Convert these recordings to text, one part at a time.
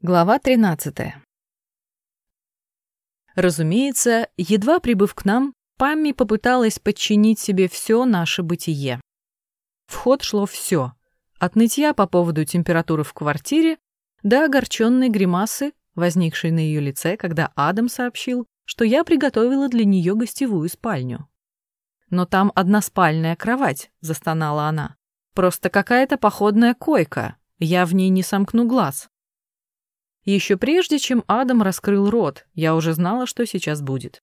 Глава 13. Разумеется, едва прибыв к нам, Памми попыталась подчинить себе все наше бытие. В ход шло все, от нытья по поводу температуры в квартире до огорченной гримасы, возникшей на ее лице, когда Адам сообщил, что я приготовила для нее гостевую спальню. «Но там односпальная кровать», — застонала она. «Просто какая-то походная койка. Я в ней не сомкну глаз». Еще прежде, чем Адам раскрыл рот, я уже знала, что сейчас будет.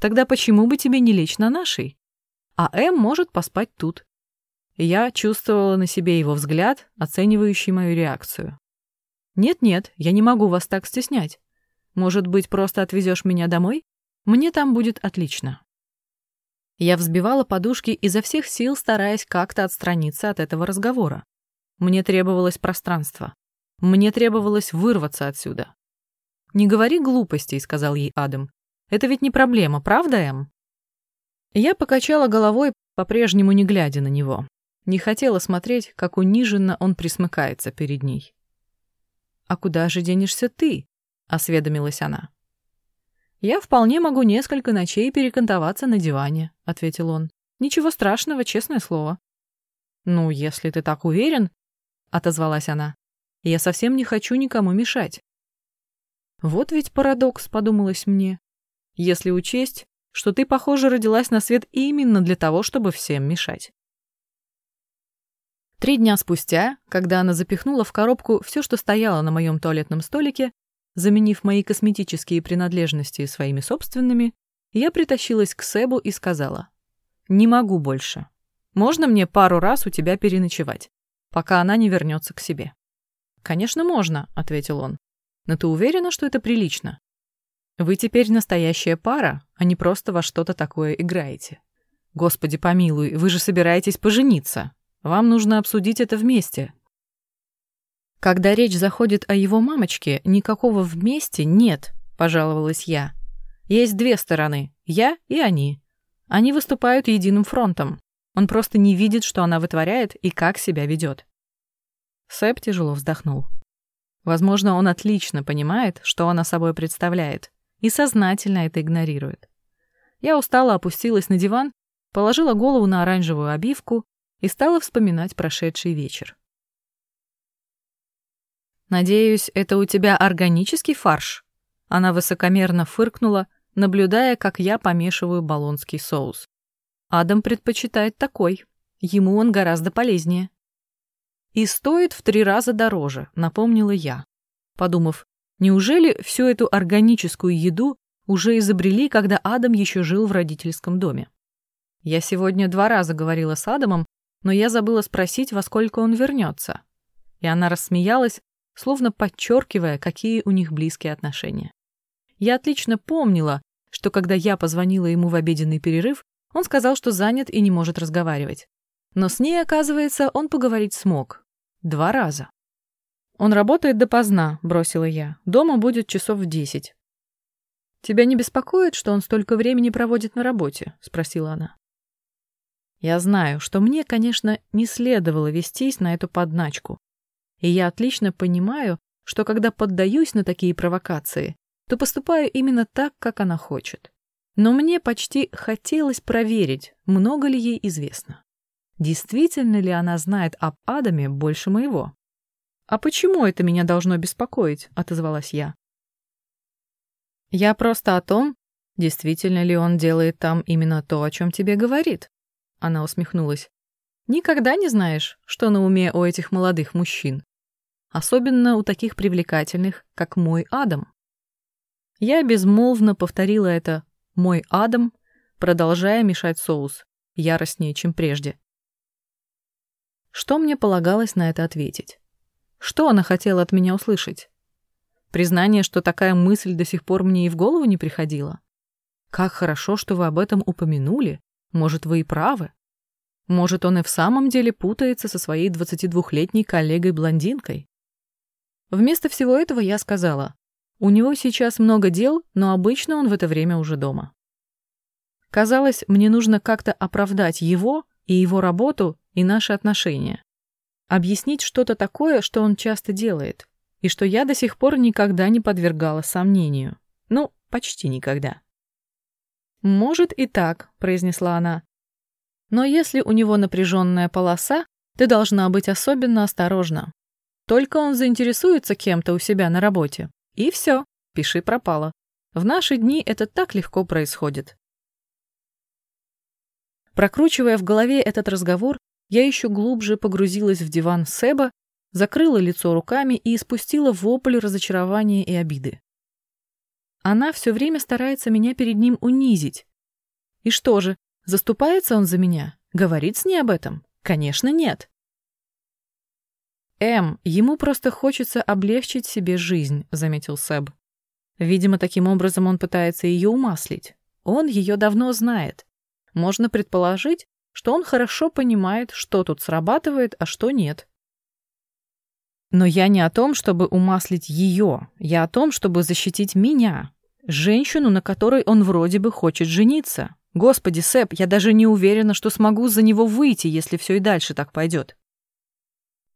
Тогда почему бы тебе не лечь на нашей? А Эм может поспать тут. Я чувствовала на себе его взгляд, оценивающий мою реакцию. «Нет-нет, я не могу вас так стеснять. Может быть, просто отвезешь меня домой? Мне там будет отлично». Я взбивала подушки изо всех сил, стараясь как-то отстраниться от этого разговора. Мне требовалось пространство. Мне требовалось вырваться отсюда. «Не говори глупостей», — сказал ей Адам. «Это ведь не проблема, правда, Эм?» Я покачала головой, по-прежнему не глядя на него. Не хотела смотреть, как униженно он присмыкается перед ней. «А куда же денешься ты?» — осведомилась она. «Я вполне могу несколько ночей перекантоваться на диване», — ответил он. «Ничего страшного, честное слово». «Ну, если ты так уверен», — отозвалась она. Я совсем не хочу никому мешать. Вот ведь парадокс, подумалось мне. Если учесть, что ты, похоже, родилась на свет именно для того, чтобы всем мешать. Три дня спустя, когда она запихнула в коробку все, что стояло на моем туалетном столике, заменив мои косметические принадлежности своими собственными, я притащилась к Себу и сказала, «Не могу больше. Можно мне пару раз у тебя переночевать, пока она не вернется к себе?» «Конечно, можно», — ответил он. «Но ты уверена, что это прилично? Вы теперь настоящая пара, а не просто во что-то такое играете. Господи помилуй, вы же собираетесь пожениться. Вам нужно обсудить это вместе». «Когда речь заходит о его мамочке, никакого «вместе» нет», — пожаловалась я. «Есть две стороны — я и они. Они выступают единым фронтом. Он просто не видит, что она вытворяет и как себя ведет. Сэп тяжело вздохнул. Возможно, он отлично понимает, что она собой представляет, и сознательно это игнорирует. Я устало опустилась на диван, положила голову на оранжевую обивку и стала вспоминать прошедший вечер. «Надеюсь, это у тебя органический фарш?» Она высокомерно фыркнула, наблюдая, как я помешиваю болонский соус. Адам предпочитает такой. Ему он гораздо полезнее. И стоит в три раза дороже, напомнила я, подумав, неужели всю эту органическую еду уже изобрели, когда Адам еще жил в родительском доме? Я сегодня два раза говорила с Адамом, но я забыла спросить, во сколько он вернется. И она рассмеялась, словно подчеркивая, какие у них близкие отношения. Я отлично помнила, что когда я позвонила ему в обеденный перерыв, он сказал, что занят и не может разговаривать. Но с ней, оказывается, он поговорить смог. Два раза. «Он работает допоздна», — бросила я. «Дома будет часов в десять». «Тебя не беспокоит, что он столько времени проводит на работе?» — спросила она. Я знаю, что мне, конечно, не следовало вестись на эту подначку. И я отлично понимаю, что когда поддаюсь на такие провокации, то поступаю именно так, как она хочет. Но мне почти хотелось проверить, много ли ей известно. Действительно ли она знает об Адаме больше моего? «А почему это меня должно беспокоить?» — отозвалась я. «Я просто о том, действительно ли он делает там именно то, о чем тебе говорит?» Она усмехнулась. «Никогда не знаешь, что на уме у этих молодых мужчин. Особенно у таких привлекательных, как мой Адам». Я безмолвно повторила это «мой Адам», продолжая мешать соус, яростнее, чем прежде. Что мне полагалось на это ответить? Что она хотела от меня услышать? Признание, что такая мысль до сих пор мне и в голову не приходила? Как хорошо, что вы об этом упомянули. Может, вы и правы. Может, он и в самом деле путается со своей 22-летней коллегой-блондинкой. Вместо всего этого я сказала, у него сейчас много дел, но обычно он в это время уже дома. Казалось, мне нужно как-то оправдать его и его работу и наши отношения. Объяснить что-то такое, что он часто делает. и что я до сих пор никогда не подвергала сомнению. Ну, почти никогда. «Может и так», — произнесла она. «Но если у него напряженная полоса, ты должна быть особенно осторожна. Только он заинтересуется кем-то у себя на работе. И все, пиши пропало. В наши дни это так легко происходит. Прокручивая в голове этот разговор, я еще глубже погрузилась в диван Себа, закрыла лицо руками и испустила вопль разочарования и обиды. Она все время старается меня перед ним унизить. И что же, заступается он за меня? Говорит с ней об этом? Конечно, нет. «Эм, ему просто хочется облегчить себе жизнь», — заметил Себ. Видимо, таким образом он пытается ее умаслить. Он ее давно знает. Можно предположить, что он хорошо понимает, что тут срабатывает, а что нет. Но я не о том, чтобы умаслить ее, я о том, чтобы защитить меня, женщину, на которой он вроде бы хочет жениться. Господи, Сэп, я даже не уверена, что смогу за него выйти, если все и дальше так пойдет.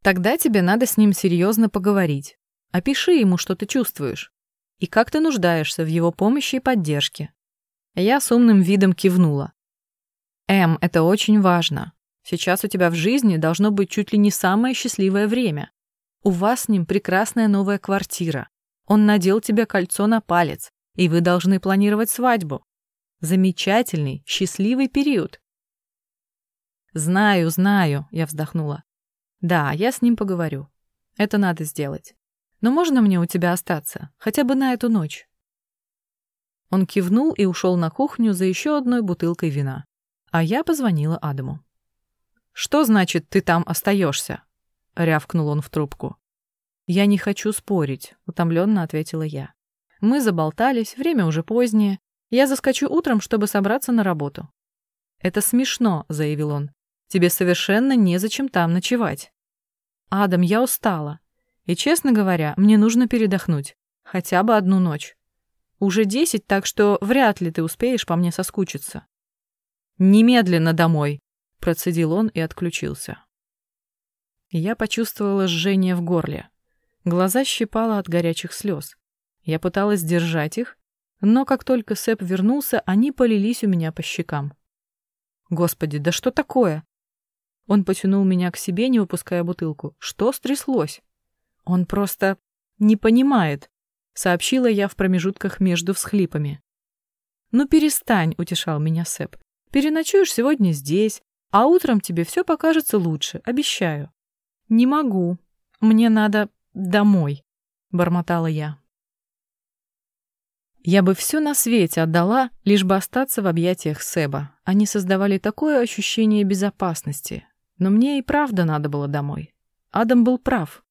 Тогда тебе надо с ним серьезно поговорить. Опиши ему, что ты чувствуешь. И как ты нуждаешься в его помощи и поддержке. Я с умным видом кивнула. Эм, это очень важно. Сейчас у тебя в жизни должно быть чуть ли не самое счастливое время. У вас с ним прекрасная новая квартира. Он надел тебе кольцо на палец, и вы должны планировать свадьбу. Замечательный, счастливый период. Знаю, знаю, я вздохнула. Да, я с ним поговорю. Это надо сделать. Но можно мне у тебя остаться? Хотя бы на эту ночь?» Он кивнул и ушел на кухню за еще одной бутылкой вина. А я позвонила Адаму. «Что значит, ты там остаешься?» — рявкнул он в трубку. «Я не хочу спорить», — утомленно ответила я. «Мы заболтались, время уже позднее. Я заскочу утром, чтобы собраться на работу». «Это смешно», — заявил он. «Тебе совершенно незачем там ночевать». «Адам, я устала. И, честно говоря, мне нужно передохнуть. Хотя бы одну ночь. Уже десять, так что вряд ли ты успеешь по мне соскучиться». «Немедленно домой!» — процедил он и отключился. Я почувствовала жжение в горле. Глаза щипало от горячих слез. Я пыталась держать их, но как только Сэп вернулся, они полились у меня по щекам. Господи, да что такое? Он потянул меня к себе, не выпуская бутылку. Что стряслось? Он просто не понимает, сообщила я в промежутках между всхлипами. Ну перестань, утешал меня Сэп. Переночуешь сегодня здесь, а утром тебе все покажется лучше, обещаю. Не могу. Мне надо домой, бормотала я. Я бы все на свете отдала, лишь бы остаться в объятиях Себа. Они создавали такое ощущение безопасности, но мне и правда надо было домой. Адам был прав.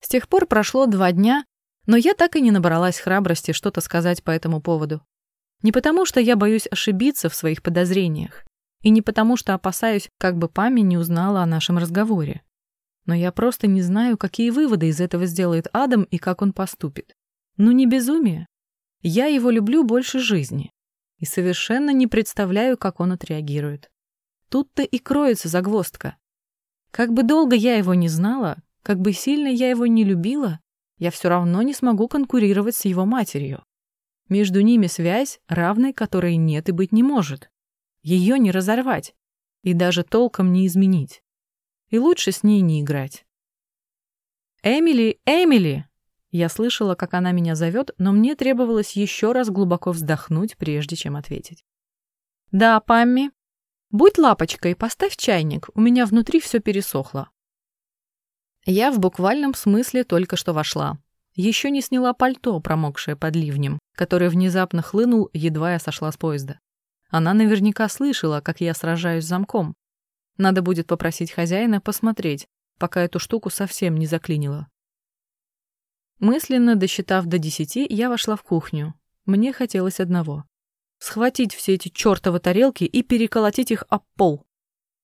С тех пор прошло два дня, но я так и не набралась храбрости что-то сказать по этому поводу. Не потому, что я боюсь ошибиться в своих подозрениях, и не потому, что опасаюсь, как бы Пами не узнала о нашем разговоре. Но я просто не знаю, какие выводы из этого сделает Адам и как он поступит. Ну не безумие. Я его люблю больше жизни и совершенно не представляю, как он отреагирует. Тут-то и кроется загвоздка. Как бы долго я его не знала, как бы сильно я его не любила, я все равно не смогу конкурировать с его матерью. Между ними связь, равной которой нет и быть не может. Ее не разорвать и даже толком не изменить. И лучше с ней не играть. «Эмили! Эмили!» Я слышала, как она меня зовет, но мне требовалось еще раз глубоко вздохнуть, прежде чем ответить. «Да, Памми?» «Будь лапочкой, поставь чайник, у меня внутри все пересохло». Я в буквальном смысле только что вошла. Еще не сняла пальто, промокшее под ливнем, который внезапно хлынул, едва я сошла с поезда. Она наверняка слышала, как я сражаюсь с замком. Надо будет попросить хозяина посмотреть, пока эту штуку совсем не заклинило. Мысленно досчитав до десяти, я вошла в кухню. Мне хотелось одного схватить все эти чертовы тарелки и переколотить их об пол.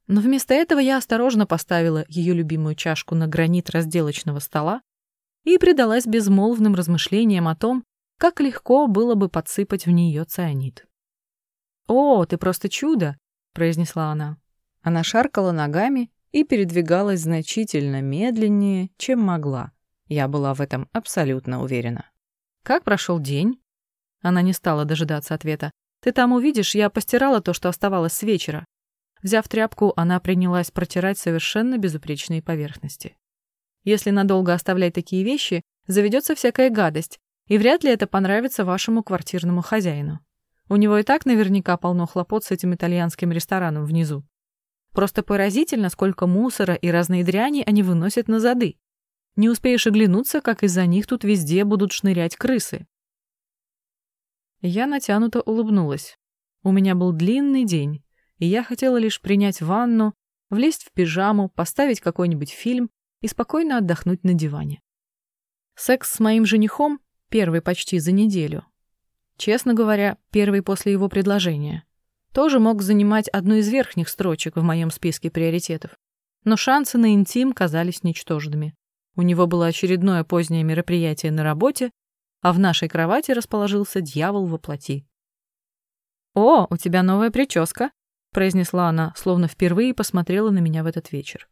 Но вместо этого я осторожно поставила ее любимую чашку на гранит разделочного стола и предалась безмолвным размышлениям о том, как легко было бы подсыпать в нее цианид. «О, ты просто чудо!» — произнесла она. Она шаркала ногами и передвигалась значительно медленнее, чем могла, Я была в этом абсолютно уверена. «Как прошел день?» Она не стала дожидаться ответа. «Ты там увидишь, я постирала то, что оставалось с вечера». Взяв тряпку, она принялась протирать совершенно безупречные поверхности. Если надолго оставлять такие вещи, заведется всякая гадость, и вряд ли это понравится вашему квартирному хозяину. У него и так наверняка полно хлопот с этим итальянским рестораном внизу. Просто поразительно, сколько мусора и разной дряни они выносят на зады. Не успеешь оглянуться, как из-за них тут везде будут шнырять крысы. Я натянуто улыбнулась. У меня был длинный день, и я хотела лишь принять ванну, влезть в пижаму, поставить какой-нибудь фильм и спокойно отдохнуть на диване. Секс с моим женихом первый почти за неделю. Честно говоря, первый после его предложения. Тоже мог занимать одну из верхних строчек в моем списке приоритетов. Но шансы на интим казались ничтожными. У него было очередное позднее мероприятие на работе, а в нашей кровати расположился дьявол во плоти. «О, у тебя новая прическа», — произнесла она, словно впервые посмотрела на меня в этот вечер.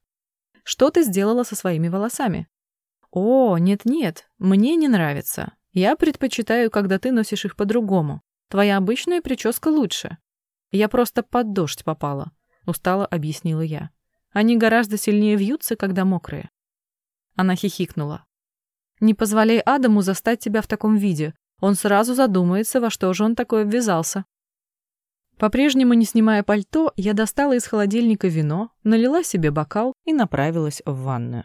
«Что ты сделала со своими волосами?» «О, нет-нет, мне не нравится. Я предпочитаю, когда ты носишь их по-другому. Твоя обычная прическа лучше. Я просто под дождь попала», — устало объяснила я. «Они гораздо сильнее вьются, когда мокрые». Она хихикнула. «Не позволяй Адаму застать тебя в таком виде. Он сразу задумается, во что же он такое ввязался». По-прежнему, не снимая пальто, я достала из холодильника вино, налила себе бокал и направилась в ванную.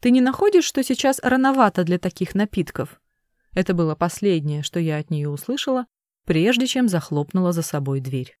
«Ты не находишь, что сейчас рановато для таких напитков?» Это было последнее, что я от нее услышала, прежде чем захлопнула за собой дверь.